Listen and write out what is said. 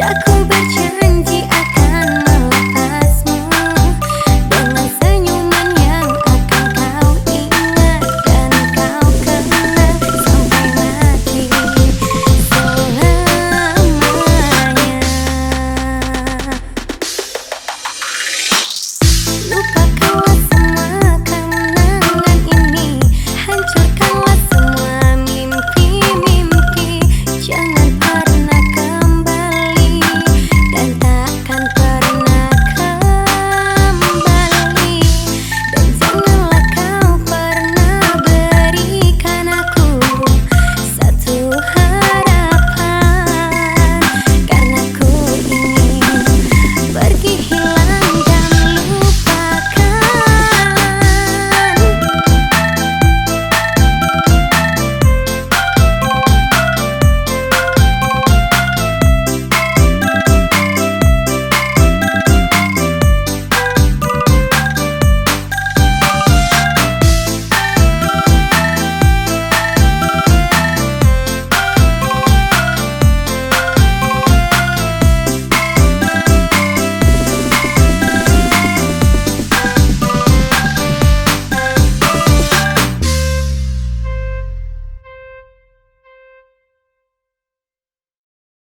Jack.